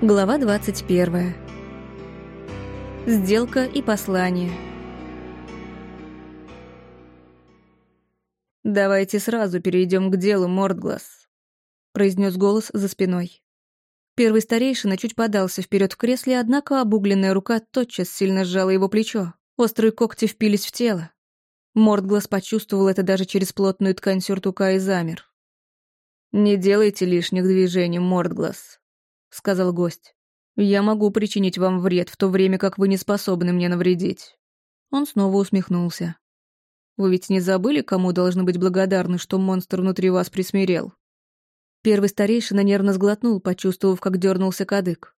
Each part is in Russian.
Глава 21. Сделка и послание. «Давайте сразу перейдем к делу, Мордглаз», — произнес голос за спиной. Первый старейшина чуть подался вперед в кресле, однако обугленная рука тотчас сильно сжала его плечо. Острые когти впились в тело. Мордглаз почувствовал это даже через плотную ткань сюртука и замер. «Не делайте лишних движений, Мордглаз», — сказал гость. «Я могу причинить вам вред, в то время как вы не способны мне навредить». Он снова усмехнулся. «Вы ведь не забыли, кому должны быть благодарны, что монстр внутри вас присмирел?» Первый старейшина нервно сглотнул, почувствовав, как дернулся кадык.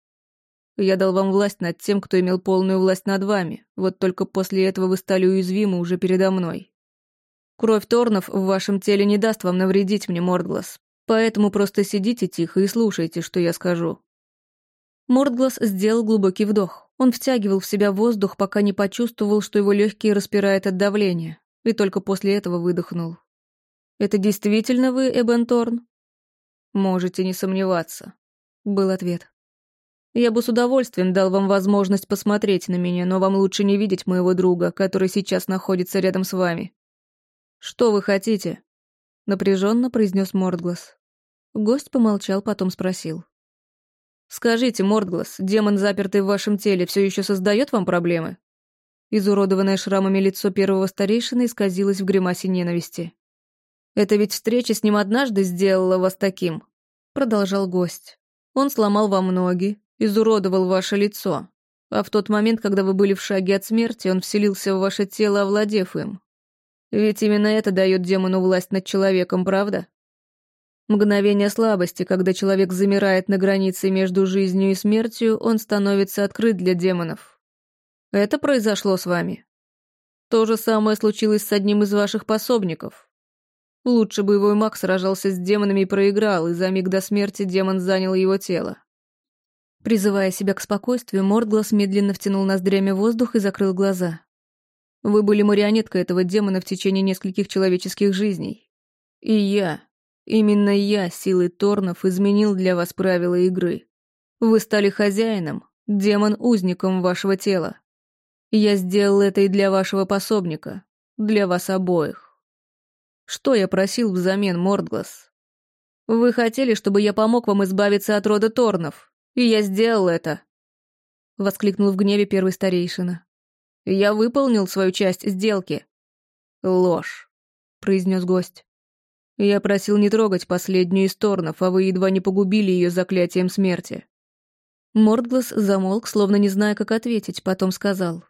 «Я дал вам власть над тем, кто имел полную власть над вами, вот только после этого вы стали уязвимы уже передо мной. Кровь Торнов в вашем теле не даст вам навредить мне, Мордглас, Поэтому просто сидите тихо и слушайте, что я скажу». Мордглас сделал глубокий вдох. Он втягивал в себя воздух, пока не почувствовал, что его легкие распирает от давления, и только после этого выдохнул. «Это действительно вы, Эбен Торн?» «Можете не сомневаться», — был ответ. «Я бы с удовольствием дал вам возможность посмотреть на меня, но вам лучше не видеть моего друга, который сейчас находится рядом с вами. Что вы хотите?» — напряженно произнес Мордглас. Гость помолчал, потом спросил. «Скажите, Мордглас, демон, запертый в вашем теле, все еще создает вам проблемы?» Изуродованное шрамами лицо первого старейшины исказилось в гримасе ненависти. «Это ведь встреча с ним однажды сделала вас таким», — продолжал гость. «Он сломал вам ноги, изуродовал ваше лицо, а в тот момент, когда вы были в шаге от смерти, он вселился в ваше тело, овладев им. Ведь именно это дает демону власть над человеком, правда?» Мгновение слабости, когда человек замирает на границе между жизнью и смертью, он становится открыт для демонов. Это произошло с вами. То же самое случилось с одним из ваших пособников. Лучший боевой маг сражался с демонами и проиграл, и за миг до смерти демон занял его тело. Призывая себя к спокойствию, Мордглас медленно втянул ноздрями воздух и закрыл глаза. Вы были марионеткой этого демона в течение нескольких человеческих жизней. И я, Именно я, силой Торнов, изменил для вас правила игры. Вы стали хозяином, демон-узником вашего тела. Я сделал это и для вашего пособника, для вас обоих. Что я просил взамен, Мордглас? Вы хотели, чтобы я помог вам избавиться от рода Торнов, и я сделал это. Воскликнул в гневе первый старейшина. Я выполнил свою часть сделки. Ложь, произнес гость. Я просил не трогать последнюю из Торнов, а вы едва не погубили ее заклятием смерти». Мордглас замолк, словно не зная, как ответить, потом сказал.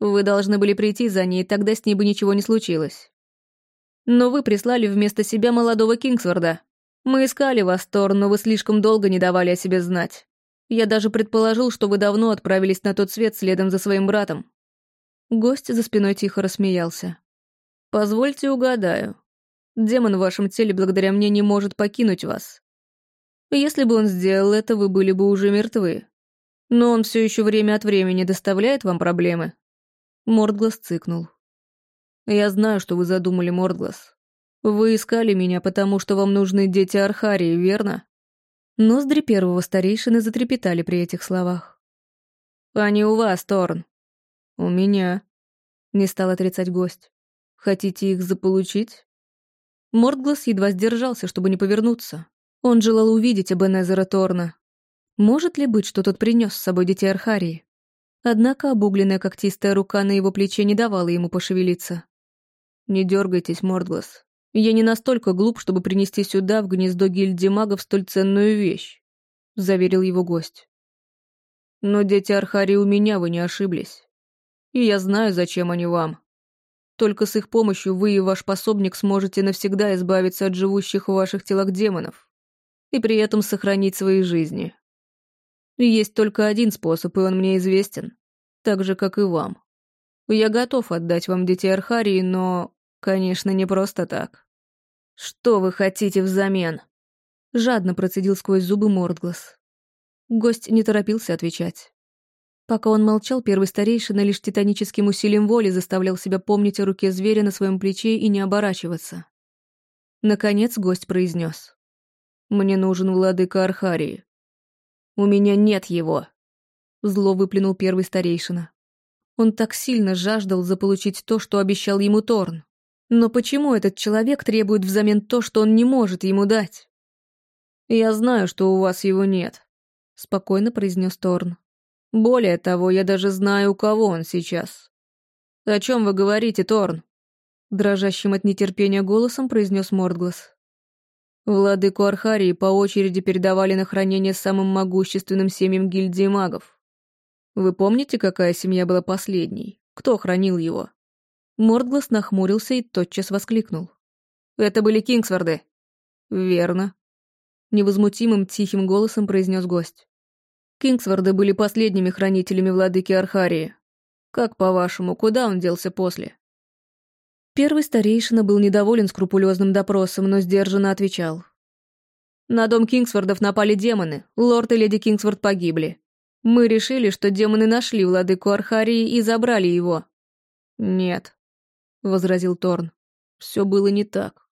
«Вы должны были прийти за ней, тогда с ней бы ничего не случилось. Но вы прислали вместо себя молодого Кингсворда. Мы искали вас, Торн, но вы слишком долго не давали о себе знать. Я даже предположил, что вы давно отправились на тот свет следом за своим братом». Гость за спиной тихо рассмеялся. «Позвольте угадаю. Демон в вашем теле благодаря мне не может покинуть вас. Если бы он сделал это, вы были бы уже мертвы. Но он все еще время от времени доставляет вам проблемы. Мордглас цыкнул. Я знаю, что вы задумали, Мордглас. Вы искали меня, потому что вам нужны дети Архарии, верно? Ноздри первого старейшины затрепетали при этих словах. «Они у вас, Торн». «У меня», — не стал отрицать гость. «Хотите их заполучить?» Мордглас едва сдержался, чтобы не повернуться. Он желал увидеть Эбенезера Торна. Может ли быть, что тот принес с собой детей Архарии? Однако обугленная когтистая рука на его плече не давала ему пошевелиться. «Не дергайтесь, Мордглас. Я не настолько глуп, чтобы принести сюда, в гнездо гильдии магов, столь ценную вещь», — заверил его гость. «Но дети Архарии у меня, вы не ошиблись. И я знаю, зачем они вам. Только с их помощью вы и ваш пособник сможете навсегда избавиться от живущих в ваших телах демонов и при этом сохранить свои жизни. Есть только один способ, и он мне известен, так же, как и вам. Я готов отдать вам детей Архарии, но, конечно, не просто так. Что вы хотите взамен? Жадно процедил сквозь зубы Мордглас. Гость не торопился отвечать. Пока он молчал, первый старейшина лишь титаническим усилием воли заставлял себя помнить о руке зверя на своем плече и не оборачиваться. Наконец гость произнес. «Мне нужен владыка Архарии». У меня нет его!» Зло выплюнул первый старейшина. Он так сильно жаждал заполучить то, что обещал ему Торн. Но почему этот человек требует взамен то, что он не может ему дать? «Я знаю, что у вас его нет», — спокойно произнес Торн. «Более того, я даже знаю, у кого он сейчас». «О чем вы говорите, Торн?» Дрожащим от нетерпения голосом произнес Мордглас. Владыку Архарии по очереди передавали на хранение самым могущественным семьям гильдии магов. Вы помните, какая семья была последней? Кто хранил его? Мордглас нахмурился и тотчас воскликнул. «Это были Кингсворды». «Верно», — невозмутимым тихим голосом произнес гость. «Кингсворды были последними хранителями владыки Архарии. Как, по-вашему, куда он делся после?» Первый старейшина был недоволен скрупулезным допросом, но сдержанно отвечал. «На дом Кингсвордов напали демоны, лорд и леди Кингсворд погибли. Мы решили, что демоны нашли владыку Архарии и забрали его». «Нет», — возразил Торн, — «все было не так.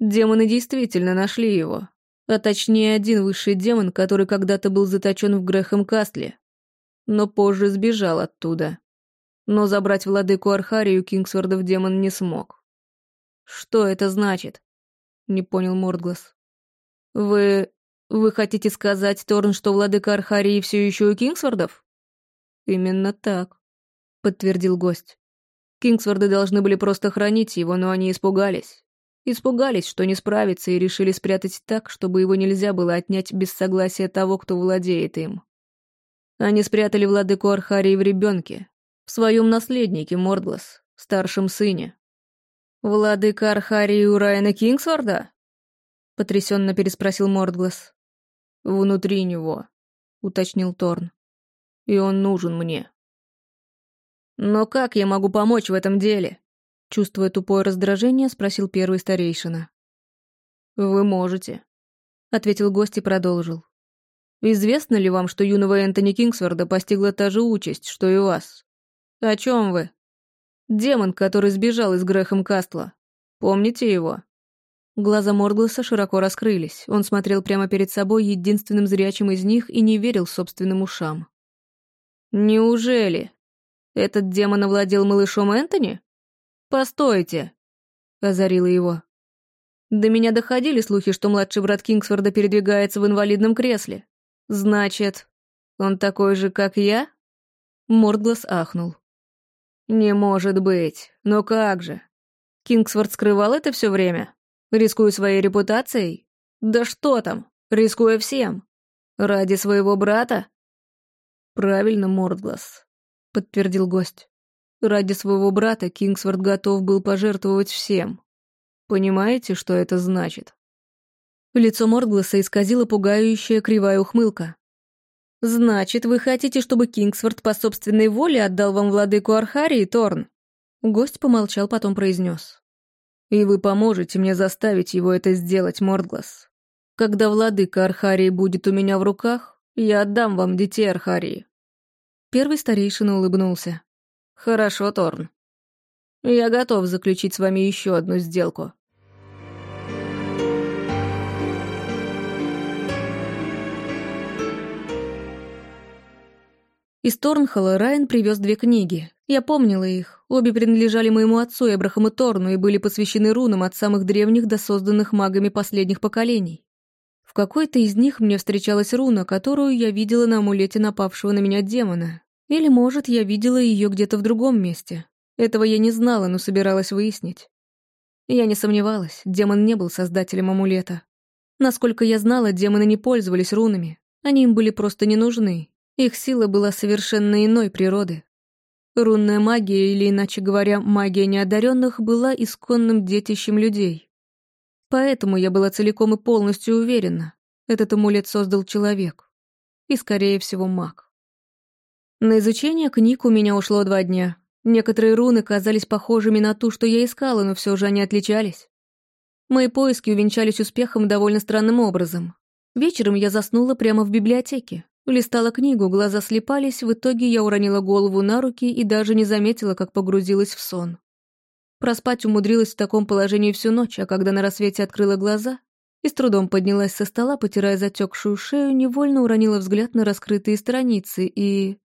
Демоны действительно нашли его, а точнее один высший демон, который когда-то был заточен в Грэхэм Кастле, но позже сбежал оттуда. Но забрать владыку Архарию Кингсвордов демон не смог. «Что это значит?» — не понял Мордглас. «Вы... вы хотите сказать, Торн, что владыка Архарии все еще у Кингсвордов?» «Именно так», — подтвердил гость. Кингсворды должны были просто хранить его, но они испугались. Испугались, что не справятся, и решили спрятать так, чтобы его нельзя было отнять без согласия того, кто владеет им. Они спрятали владыку Архарии в ребенке, в своем наследнике Мордглас, старшем сыне. «Владыка Архарии у Райана Кингсворда?» — потрясенно переспросил Мордглас. «Внутри него», — уточнил Торн. «И он нужен мне». «Но как я могу помочь в этом деле?» Чувствуя тупое раздражение, спросил первый старейшина. «Вы можете», — ответил гость и продолжил. «Известно ли вам, что юного Энтони Кингсворда постигла та же участь, что и вас? О чем вы? Демон, который сбежал из Грэхэм Кастла. Помните его?» Глаза Моргласа широко раскрылись. Он смотрел прямо перед собой единственным зрячим из них и не верил собственным ушам. «Неужели? Этот демон овладел малышом Энтони?» «Постойте!» — озарила его. До меня доходили слухи, что младший брат Кингсфорда передвигается в инвалидном кресле. Значит, он такой же, как я? Мордглас ахнул. Не может быть. Но как же? Кингсфорд скрывал это все время? Рискуя своей репутацией? Да что там? Рискуя всем? Ради своего брата? Правильно, Мордглас, подтвердил гость. Ради своего брата Кингсворт готов был пожертвовать всем. Понимаете, что это значит? Лицо Мордгласа исказило пугающая кривая ухмылка. «Значит, вы хотите, чтобы Кингсворт по собственной воле отдал вам владыку Архарии, Торн?» Гость помолчал, потом произнес. «И вы поможете мне заставить его это сделать, Мордглас. Когда владыка Архарии будет у меня в руках, я отдам вам детей Архарии». Первый старейшина улыбнулся. «Хорошо, Торн. Я готов заключить с вами еще одну сделку». Из Торнхолла Райан привез две книги. Я помнила их. Обе принадлежали моему отцу Эбрахаму Торну и были посвящены рунам от самых древних до созданных магами последних поколений. В какой-то из них мне встречалась руна, которую я видела на амулете напавшего на меня демона, или, может, я видела ее где-то в другом месте. Этого я не знала, но собиралась выяснить. Я не сомневалась, демон не был создателем амулета. Насколько я знала, демоны не пользовались рунами. Они им были просто не нужны. Их сила была совершенно иной природы. Рунная магия, или, иначе говоря, магия неодаренных, была исконным детищем людей. Поэтому я была целиком и полностью уверена, этот амулет создал человек. И, скорее всего, маг. На изучение книг у меня ушло два дня. Некоторые руны казались похожими на ту, что я искала, но все же они отличались. Мои поиски увенчались успехом довольно странным образом. Вечером я заснула прямо в библиотеке. Листала книгу, глаза слепались, в итоге я уронила голову на руки и даже не заметила, как погрузилась в сон. Проспать умудрилась в таком положении всю ночь, а когда на рассвете открыла глаза, и с трудом поднялась со стола, потирая затекшую шею, невольно уронила взгляд на раскрытые страницы и...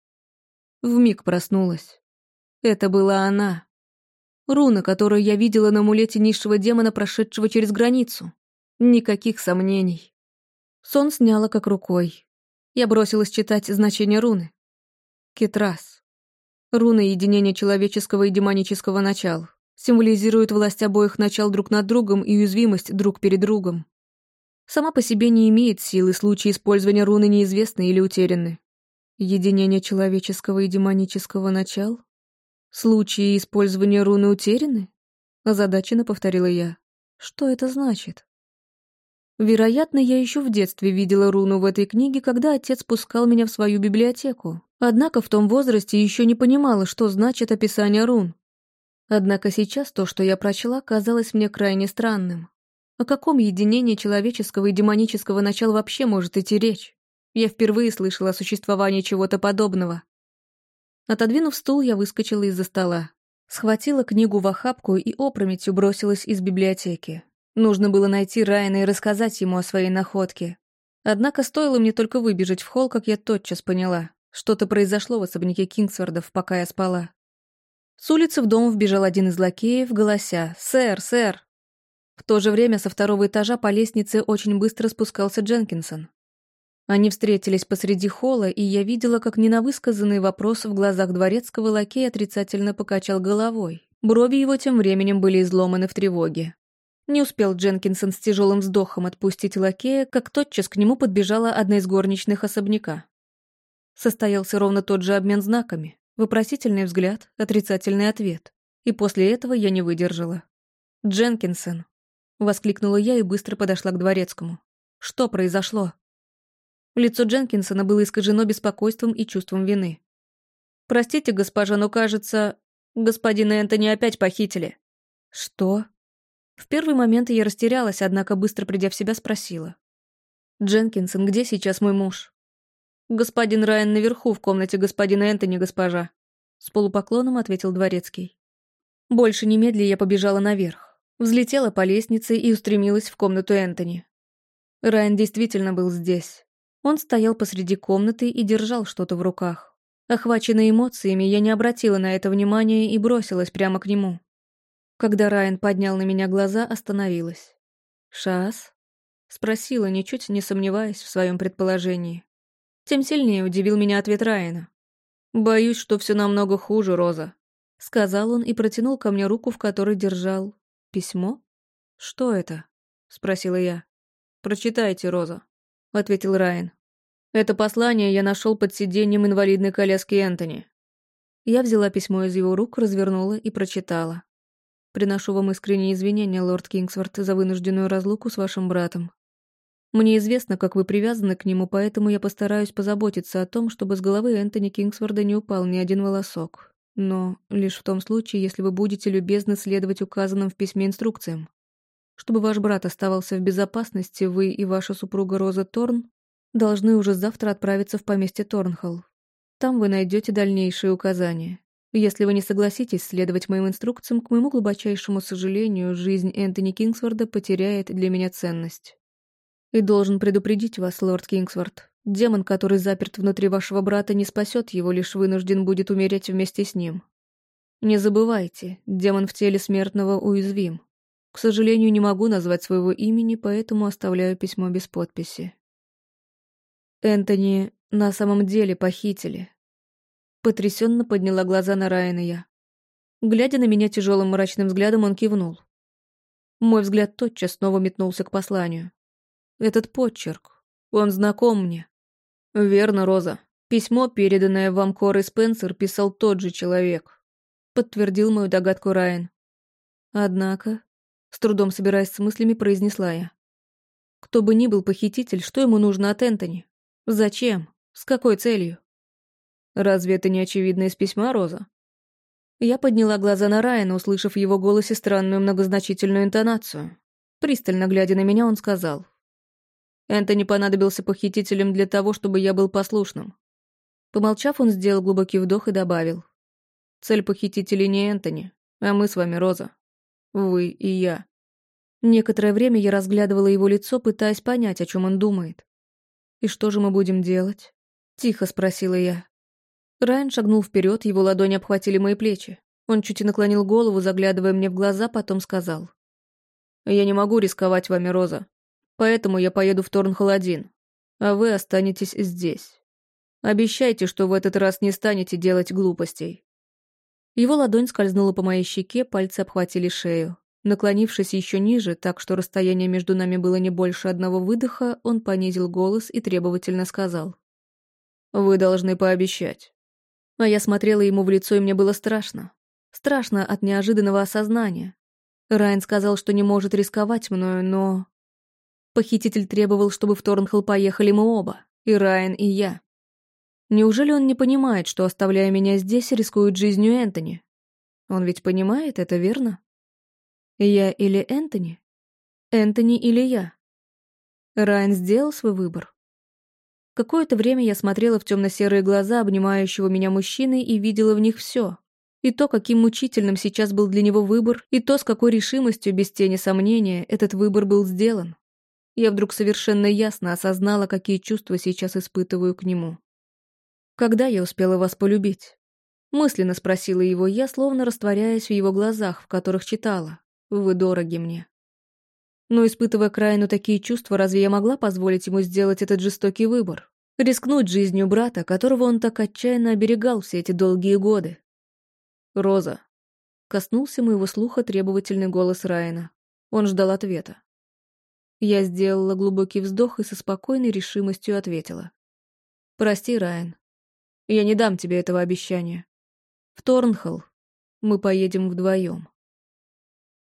Вмиг проснулась. Это была она. Руна, которую я видела на амулете низшего демона, прошедшего через границу. Никаких сомнений. Сон сняла как рукой. Я бросилась читать значение руны. Кетрас. Руна единения человеческого и демонического начал. Символизирует власть обоих начал друг над другом и уязвимость друг перед другом сама по себе не имеет силы, случаи использования руны неизвестны или утеряны. Единение человеческого и демонического начал? Случаи использования руны утеряны? Озадаченно повторила я. Что это значит? Вероятно, я еще в детстве видела руну в этой книге, когда отец пускал меня в свою библиотеку. Однако в том возрасте еще не понимала, что значит описание рун. Однако сейчас то, что я прочла, казалось мне крайне странным. О каком единении человеческого и демонического начала вообще может идти речь? Я впервые слышала о существовании чего-то подобного. Отодвинув стул, я выскочила из-за стола. Схватила книгу в охапку и опрометью бросилась из библиотеки. Нужно было найти Райана и рассказать ему о своей находке. Однако стоило мне только выбежать в холл, как я тотчас поняла. Что-то произошло в особняке Кингсвордов, пока я спала. С улицы в дом вбежал один из лакеев, голося «Сэр, сэр!» В то же время со второго этажа по лестнице очень быстро спускался Дженкинсон. Они встретились посреди холла, и я видела, как ненавысказанный вопрос в глазах дворецкого лакея отрицательно покачал головой. Брови его тем временем были изломаны в тревоге. Не успел Дженкинсон с тяжелым вздохом отпустить лакея, как тотчас к нему подбежала одна из горничных особняка. Состоялся ровно тот же обмен знаками. Вопросительный взгляд, отрицательный ответ. И после этого я не выдержала. «Дженкинсон, Воскликнула я и быстро подошла к дворецкому. Что произошло? Лицо Дженкинсона было искажено беспокойством и чувством вины. «Простите, госпожа, но, кажется, господина Энтони опять похитили». «Что?» В первый момент я растерялась, однако быстро придя в себя спросила. «Дженкинсон, где сейчас мой муж?» «Господин Райан наверху, в комнате господина Энтони, госпожа», с полупоклоном ответил дворецкий. Больше немедли я побежала наверх. Взлетела по лестнице и устремилась в комнату Энтони. Райан действительно был здесь. Он стоял посреди комнаты и держал что-то в руках. Охваченная эмоциями, я не обратила на это внимания и бросилась прямо к нему. Когда Райан поднял на меня глаза, остановилась. «Шас?» — спросила, ничуть не сомневаясь в своем предположении. Тем сильнее удивил меня ответ Райана. «Боюсь, что все намного хуже, Роза», — сказал он и протянул ко мне руку, в которой держал «Письмо? Что это?» — спросила я. «Прочитайте, Роза», — ответил Райан. «Это послание я нашел под сиденьем инвалидной коляски Энтони». Я взяла письмо из его рук, развернула и прочитала. «Приношу вам искренние извинения, лорд Кингсворт, за вынужденную разлуку с вашим братом. Мне известно, как вы привязаны к нему, поэтому я постараюсь позаботиться о том, чтобы с головы Энтони Кингсворда не упал ни один волосок. Но лишь в том случае, если вы будете любезно следовать указанным в письме инструкциям. Чтобы ваш брат оставался в безопасности, вы и ваша супруга Роза Торн должны уже завтра отправиться в поместье Торнхолл. Там вы найдете дальнейшие указания. Если вы не согласитесь следовать моим инструкциям, к моему глубочайшему сожалению, жизнь Энтони Кингсворда потеряет для меня ценность. И должен предупредить вас, лорд Кингсворт, Демон, который заперт внутри вашего брата, не спасет его, лишь вынужден будет умереть вместе с ним. Не забывайте, демон в теле смертного уязвим. К сожалению, не могу назвать своего имени, поэтому оставляю письмо без подписи. Энтони на самом деле похитили. Потрясенно подняла глаза на Райана я. Глядя на меня тяжелым мрачным взглядом, он кивнул. Мой взгляд тотчас снова метнулся к посланию. Этот почерк, он знаком мне. «Верно, Роза. Письмо, переданное вам Корой Спенсер, писал тот же человек», — подтвердил мою догадку Райан. Однако, с трудом собираясь с мыслями, произнесла я. Кто бы ни был похититель, что ему нужно от Энтони? Зачем? С какой целью? Разве это не очевидно из письма, Роза? Я подняла глаза на Райана, услышав в его голосе странную многозначительную интонацию. Пристально глядя на меня, он сказал. Энтони понадобился похитителем для того, чтобы я был послушным. Помолчав, он сделал глубокий вдох и добавил. Цель похитителей не Энтони, а мы с вами, Роза. Вы и я. Некоторое время я разглядывала его лицо, пытаясь понять, о чем он думает. «И что же мы будем делать?» — тихо спросила я. Райан шагнул вперед, его ладони обхватили мои плечи. Он чуть и наклонил голову, заглядывая мне в глаза, потом сказал. «Я не могу рисковать вами, Роза. Поэтому я поеду в Торнхолл один, а вы останетесь здесь. Обещайте, что в этот раз не станете делать глупостей». Его ладонь скользнула по моей щеке, пальцы обхватили шею. Наклонившись еще ниже, так что расстояние между нами было не больше одного выдоха, он понизил голос и требовательно сказал. «Вы должны пообещать». А я смотрела ему в лицо, и мне было страшно. Страшно от неожиданного осознания. Райан сказал, что не может рисковать мною, но... Похититель требовал, чтобы в Торнхолл поехали мы оба, и Райан, и я. Неужели он не понимает, что, оставляя меня здесь, рискует жизнью Энтони? Он ведь понимает это, верно? Я или Энтони? Энтони или я? Райан сделал свой выбор. Какое-то время я смотрела в темно-серые глаза обнимающего меня мужчины и видела в них все. И то, каким мучительным сейчас был для него выбор, и то, с какой решимостью, без тени сомнения, этот выбор был сделан. Я вдруг совершенно ясно осознала, какие чувства сейчас испытываю к нему. «Когда я успела вас полюбить?» Мысленно спросила его я, словно растворяясь в его глазах, в которых читала. «Вы дороги мне». Но, испытывая крайну такие чувства, разве я могла позволить ему сделать этот жестокий выбор? Рискнуть жизнью брата, которого он так отчаянно оберегал все эти долгие годы? «Роза», — коснулся моего слуха требовательный голос Райана. Он ждал ответа. Я сделала глубокий вздох и со спокойной решимостью ответила. «Прости, Райан. Я не дам тебе этого обещания. В Торнхолл мы поедем вдвоем».